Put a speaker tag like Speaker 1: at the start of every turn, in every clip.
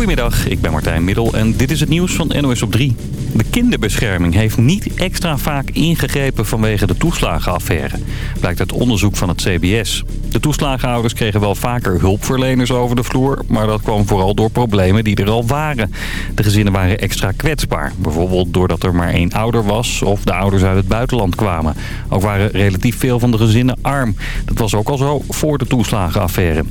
Speaker 1: Goedemiddag, ik ben Martijn Middel en dit is het nieuws van NOS op 3. De kinderbescherming heeft niet extra vaak ingegrepen vanwege de toeslagenaffaire. Blijkt uit onderzoek van het CBS. De toeslagenouders kregen wel vaker hulpverleners over de vloer... maar dat kwam vooral door problemen die er al waren. De gezinnen waren extra kwetsbaar. Bijvoorbeeld doordat er maar één ouder was of de ouders uit het buitenland kwamen. Ook waren relatief veel van de gezinnen arm. Dat was ook al zo voor de toeslagenaffaire.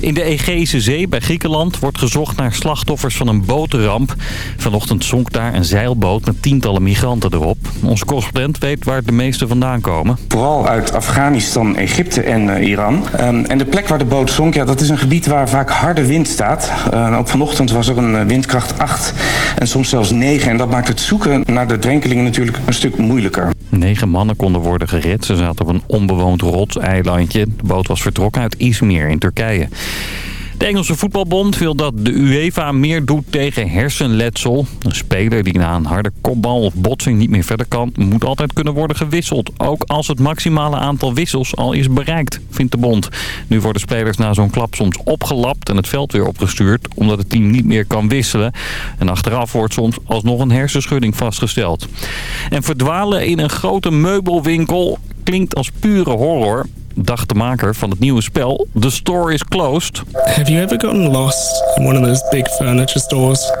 Speaker 1: In de Egeïsche Zee bij Griekenland wordt gezocht naar slachtoffers van een botenramp. Vanochtend zonk daar een zeilboot met tientallen migranten erop. Onze correspondent weet waar de meeste vandaan komen.
Speaker 2: Vooral uit Afghanistan, Egypte en uh, Iran. Um, en de plek waar de boot zonk, ja, dat is een gebied waar vaak harde wind staat. Uh, ook vanochtend was er een uh, windkracht 8 en soms zelfs 9. En dat maakt het zoeken naar de drenkelingen natuurlijk een stuk moeilijker.
Speaker 1: Negen mannen konden worden gered. Ze zaten op een onbewoond rotseilandje. De boot was vertrokken uit Izmir in Turkije. De Engelse voetbalbond wil dat de UEFA meer doet tegen hersenletsel. Een speler die na een harde kopbal of botsing niet meer verder kan... moet altijd kunnen worden gewisseld. Ook als het maximale aantal wissels al is bereikt, vindt de bond. Nu worden spelers na zo'n klap soms opgelapt en het veld weer opgestuurd... omdat het team niet meer kan wisselen. En achteraf wordt soms alsnog een hersenschudding vastgesteld. En verdwalen in een grote meubelwinkel klinkt als pure horror dacht de maker van het nieuwe spel The Store is Closed.
Speaker 3: Have you ever gotten lost in one of those big furniture stores?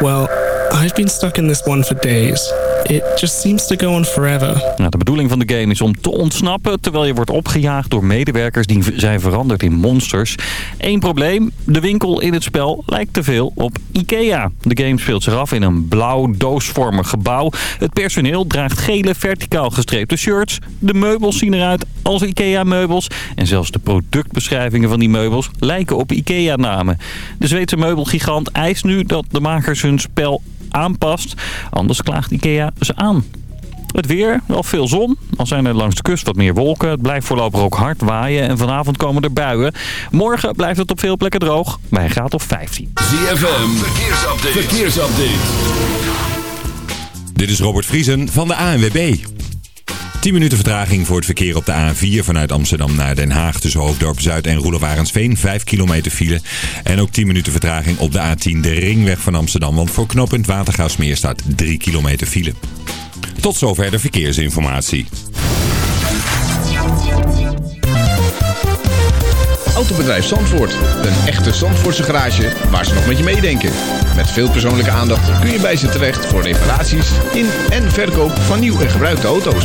Speaker 3: Well, I've been stuck in this one for days. It just seems to go on forever.
Speaker 1: Nou, de bedoeling van de game is om te ontsnappen... terwijl je wordt opgejaagd door medewerkers die zijn veranderd in monsters. Eén probleem, de winkel in het spel lijkt te veel op Ikea. De game speelt zich af in een blauw doosvormig gebouw. Het personeel draagt gele verticaal gestreepte shirts. De meubels zien eruit als Ikea-meubels. En zelfs de productbeschrijvingen van die meubels lijken op Ikea-namen. De Zweedse meubelgigant eist nu dat de makers hun spel aanpast. Anders klaagt Ikea ze aan. Het weer, wel veel zon. Al zijn er langs de kust wat meer wolken. Het blijft voorlopig ook hard waaien en vanavond komen er buien. Morgen blijft het op veel plekken droog, bij een graad of 15.
Speaker 4: ZFM, verkeersupdate. verkeersupdate.
Speaker 5: Dit is Robert Vriesen van de ANWB. 10 minuten vertraging voor het verkeer op de A4 vanuit Amsterdam naar Den Haag. Tussen Hoofddorp Zuid en Roelewarensveen. 5 kilometer file. En ook 10 minuten vertraging op de A10 de ringweg van Amsterdam. Want voor knooppunt Watergaasmeer staat 3 kilometer file. Tot zover de verkeersinformatie.
Speaker 6: Autobedrijf Zandvoort. Een echte Zandvoortse garage waar ze nog met je meedenken. Met veel persoonlijke aandacht kun je bij ze terecht voor reparaties in en verkoop van nieuw en gebruikte auto's.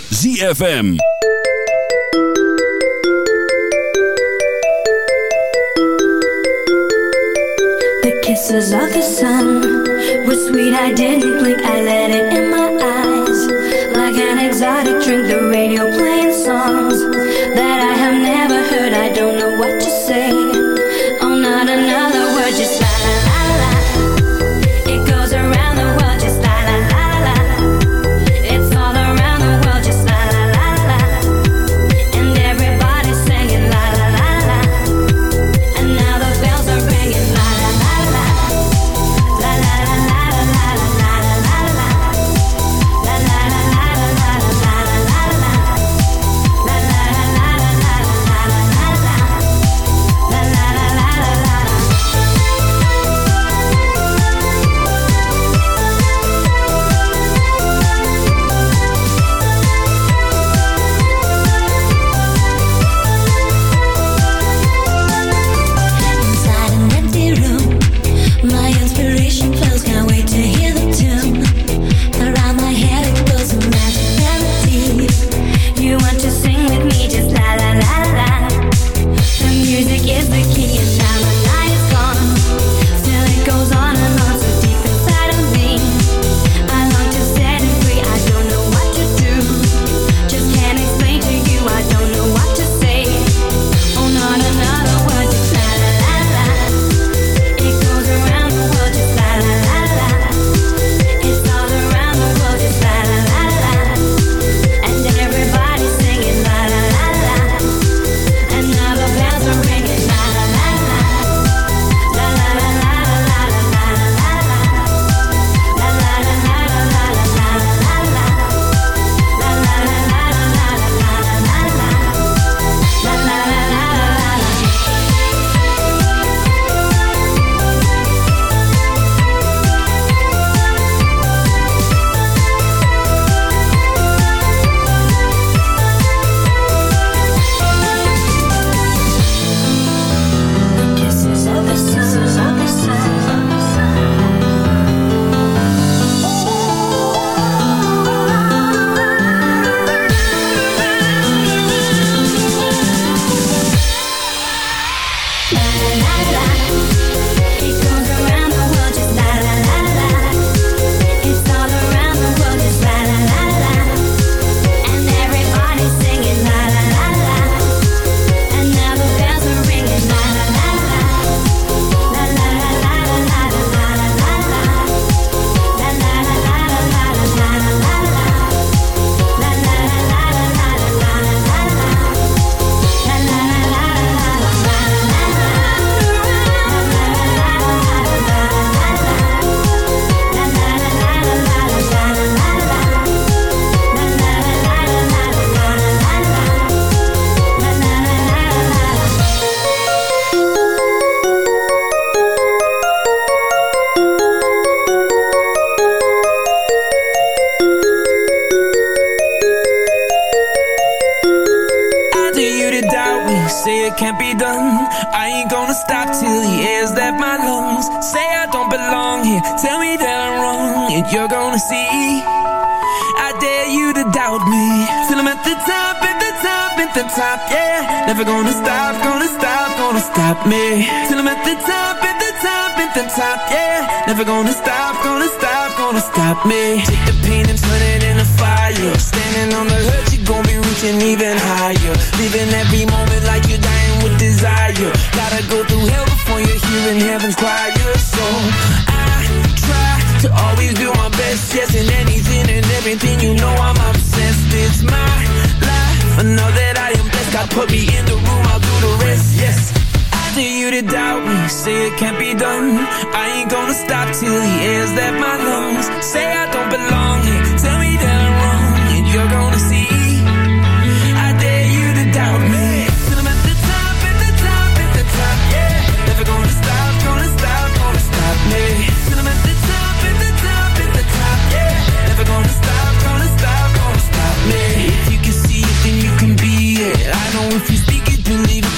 Speaker 4: ZFM.
Speaker 7: The kisses of the sun were sweet, I didn't blink, I let it in my eyes. Like an exotic drink, the radio playing songs
Speaker 8: nothing's quiet, so I try to always do my best. Yes, in anything and everything, you know I'm obsessed. It's my life. I know that I am blessed. God put me in the room, I'll do the rest. Yes. I dare you to doubt me, say it can't be done. I ain't gonna stop till he air's that my lungs. Say I don't belong here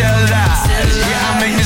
Speaker 8: till
Speaker 9: I, yeah, I make me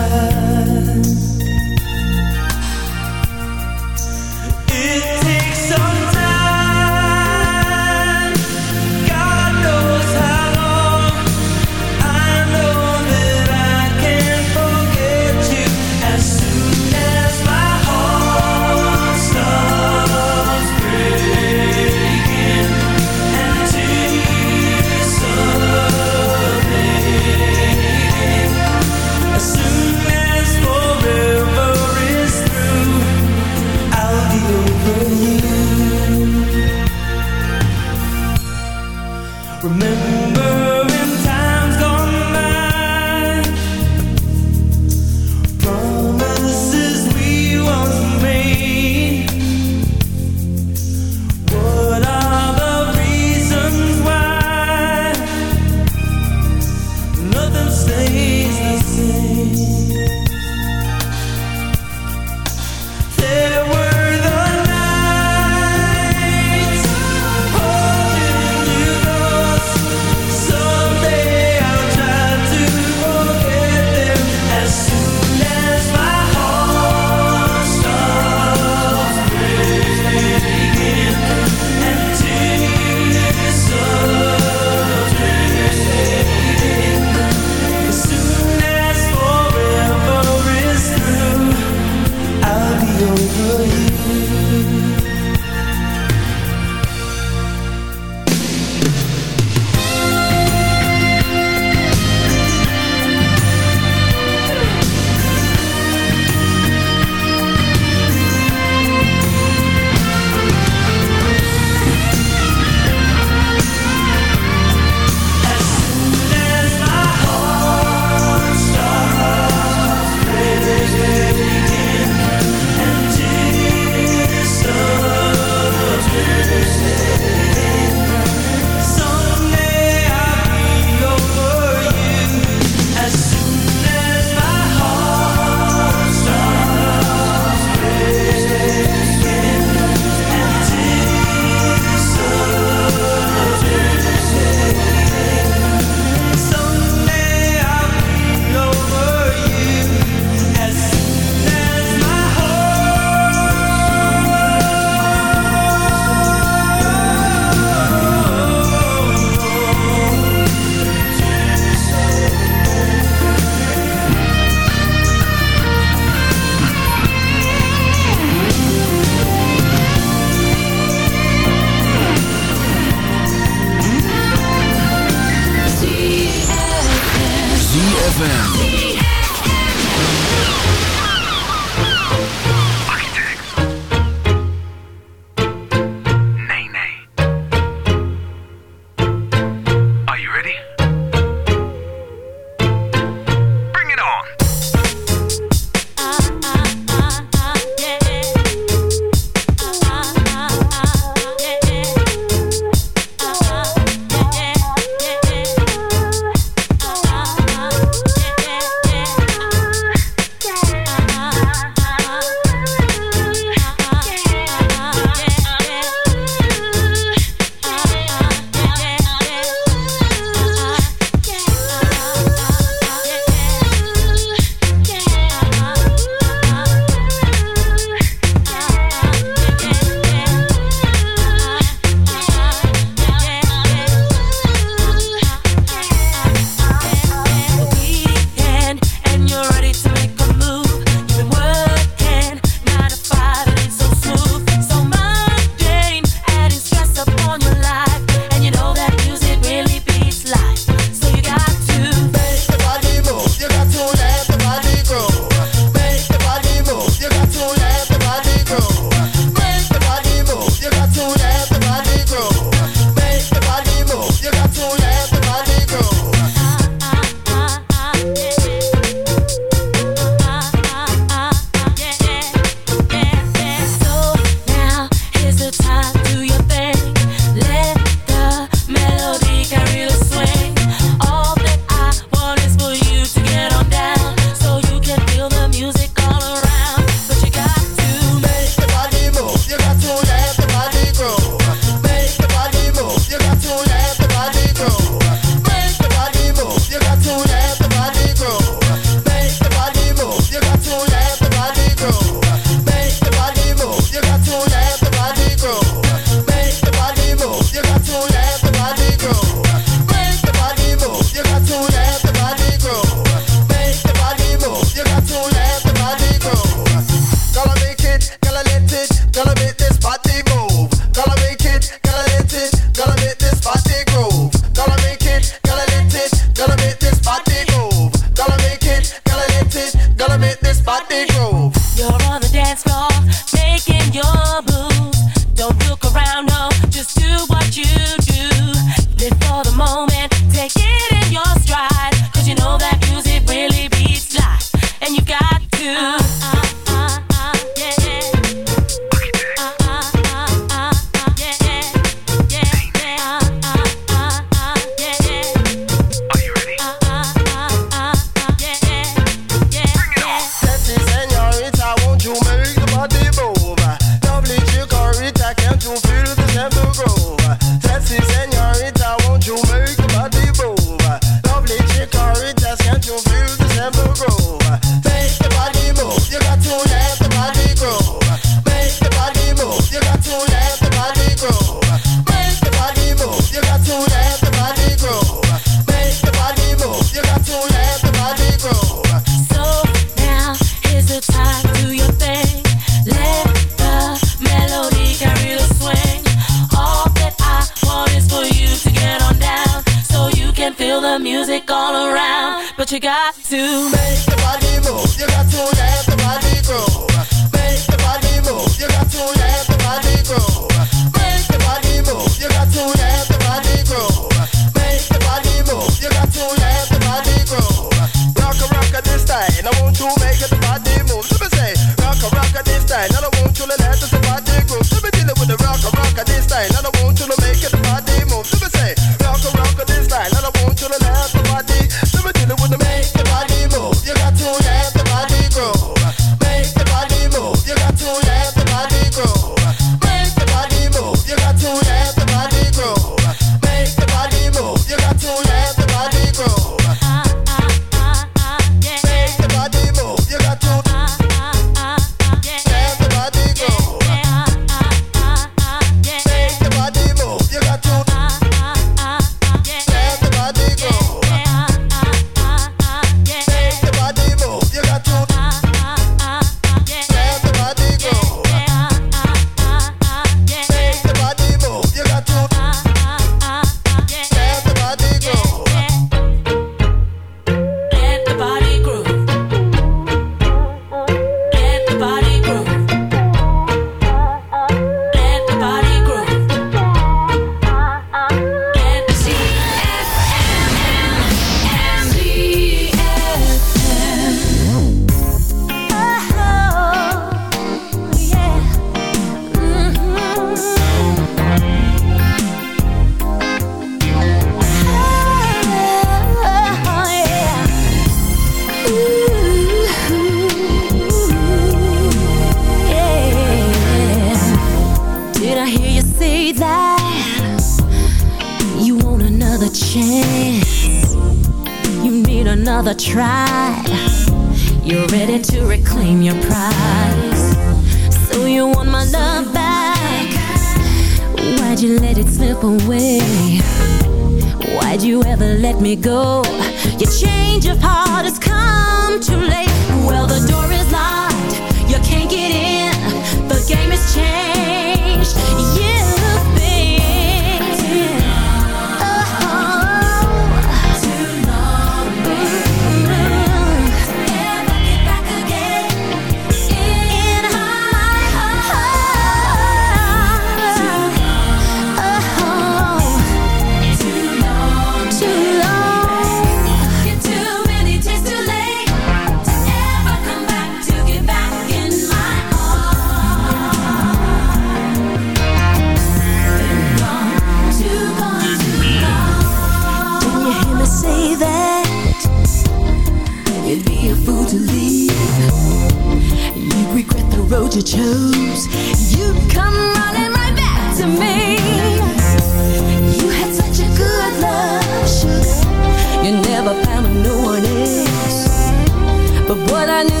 Speaker 10: what I knew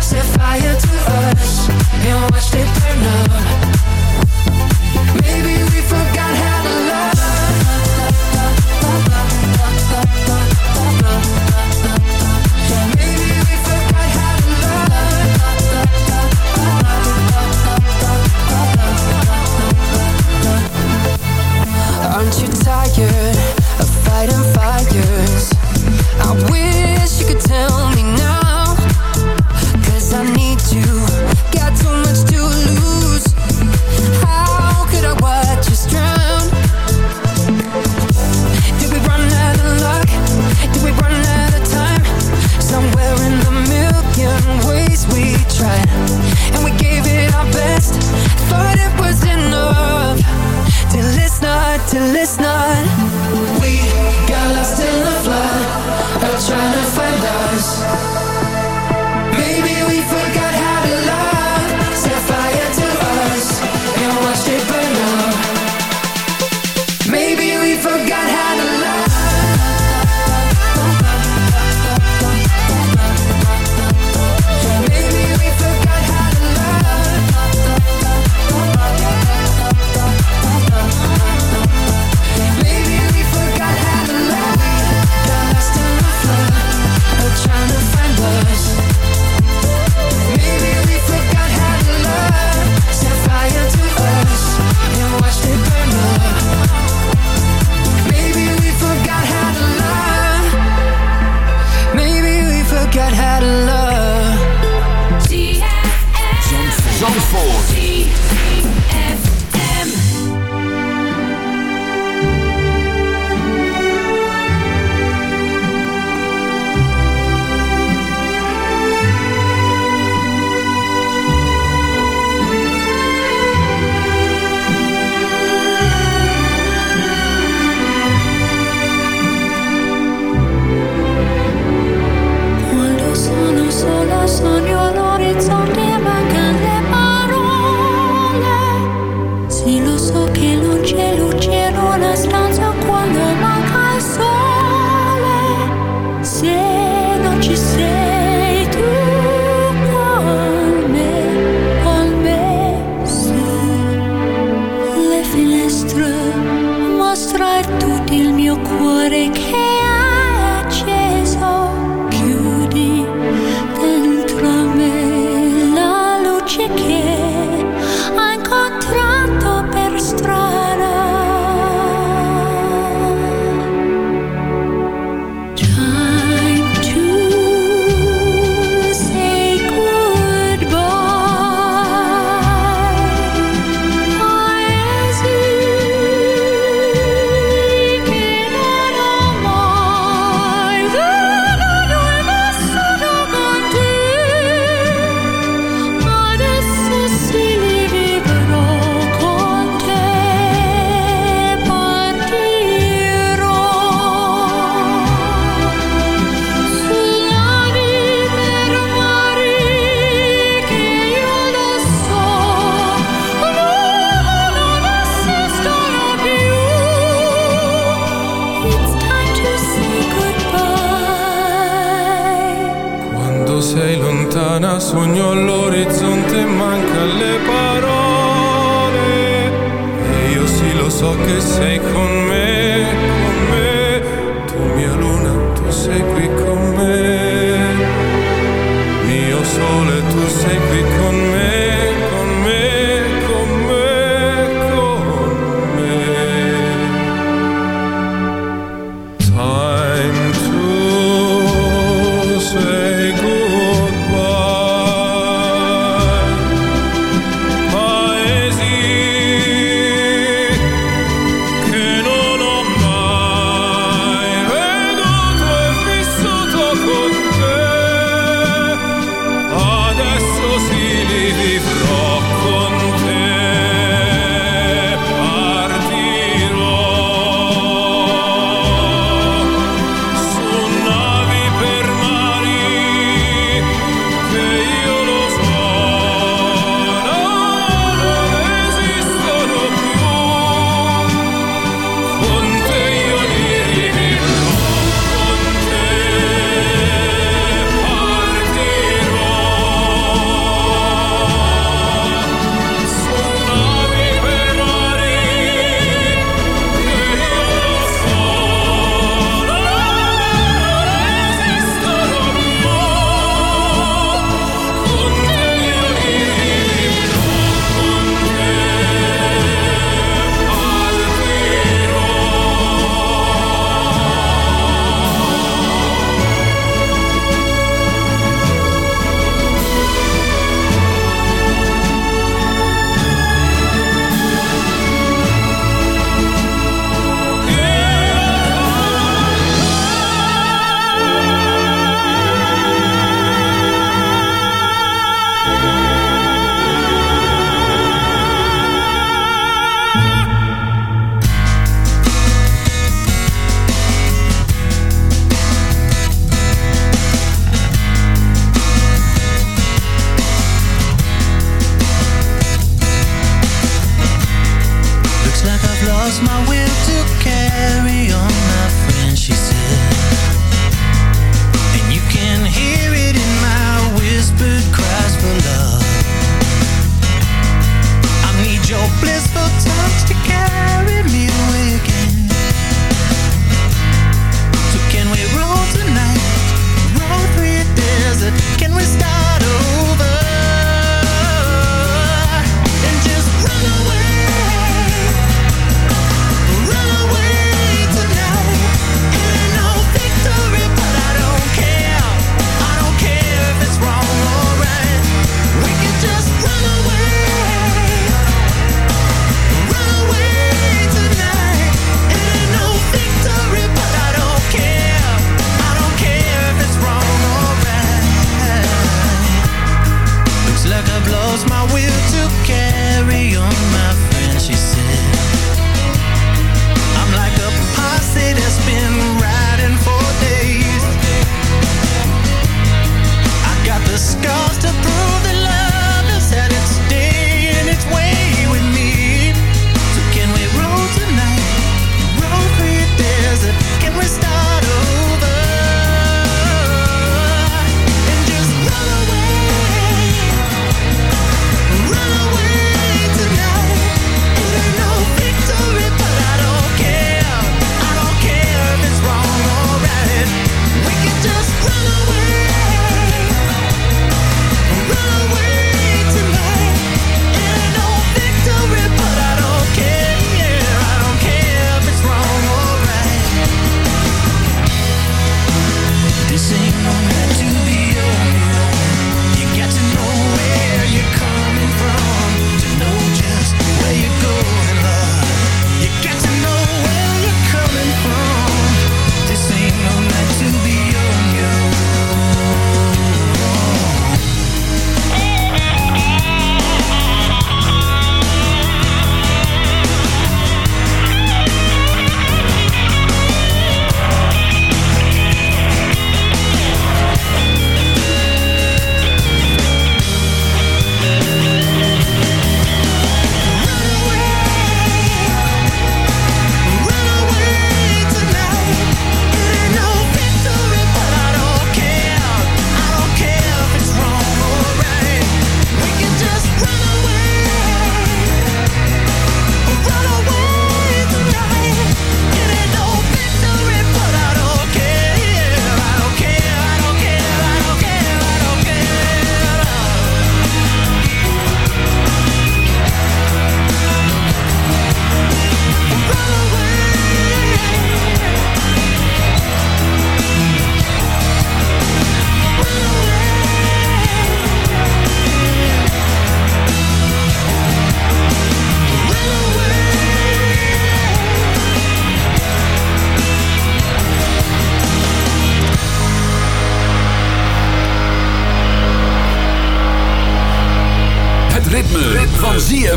Speaker 11: Set fire to us and watch it burn up. till it's not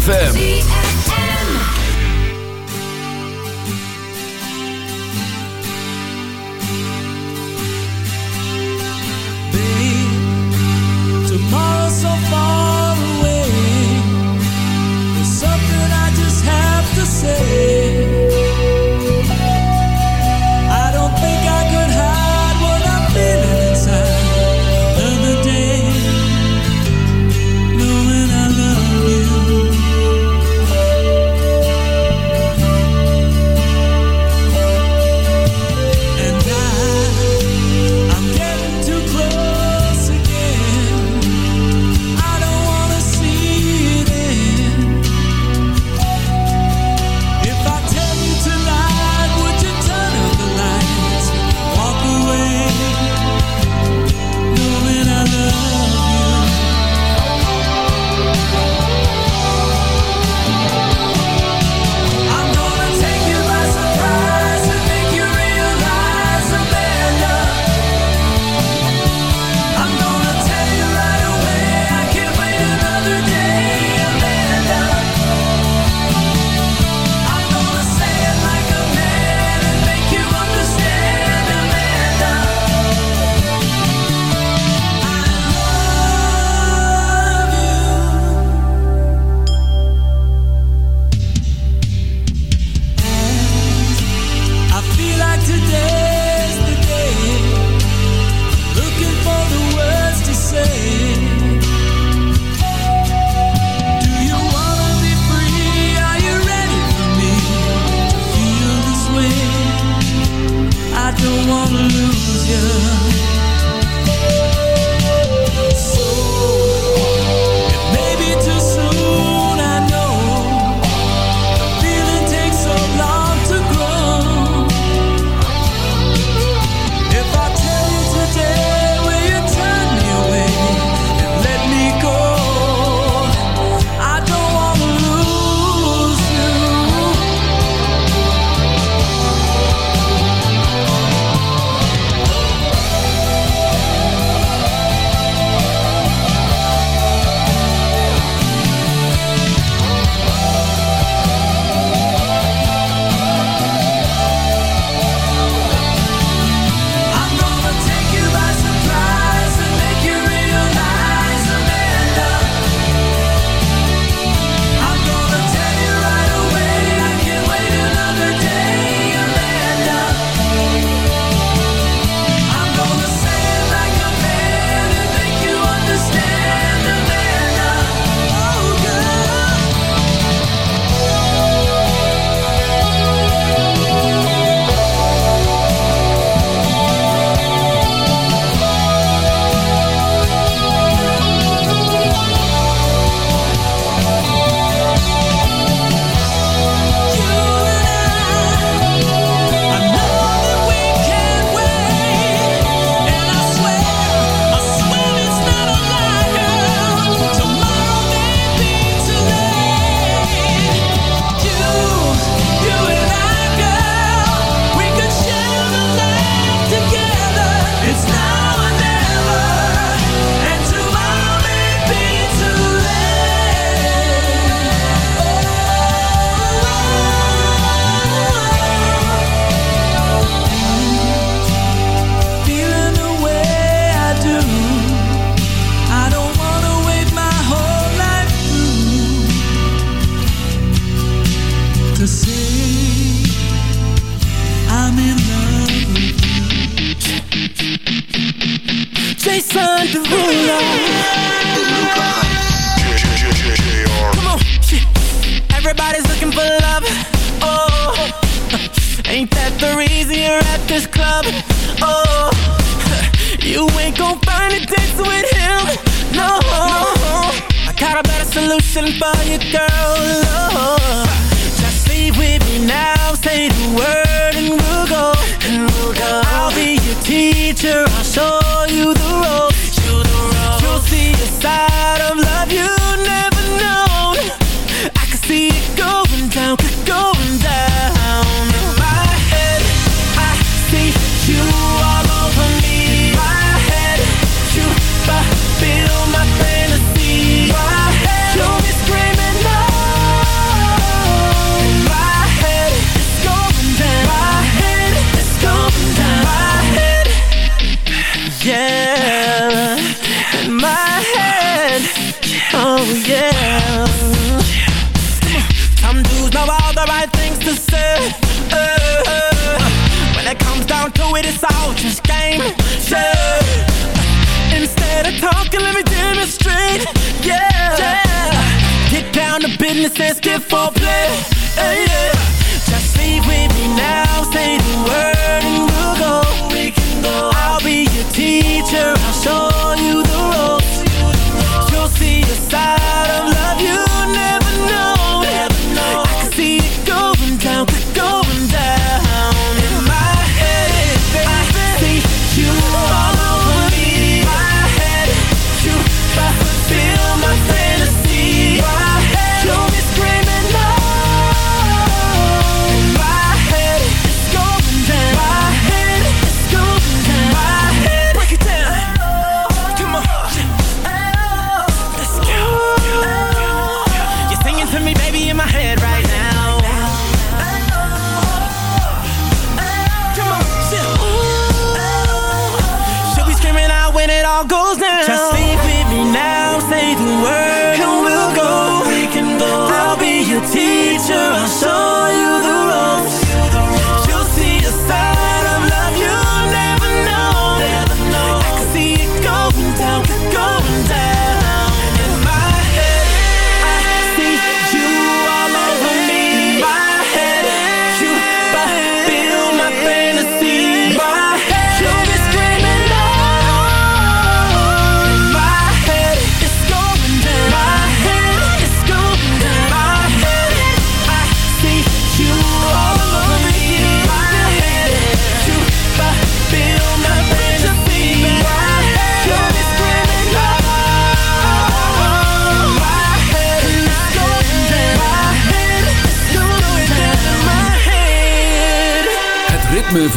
Speaker 4: ZFM.
Speaker 12: solution for you, girl. Oh, just leave with me now. Say the word and we'll go. And we'll go. I'll be your teacher. I'll show you the ropes. You the ropes. You'll see a side let's get for play.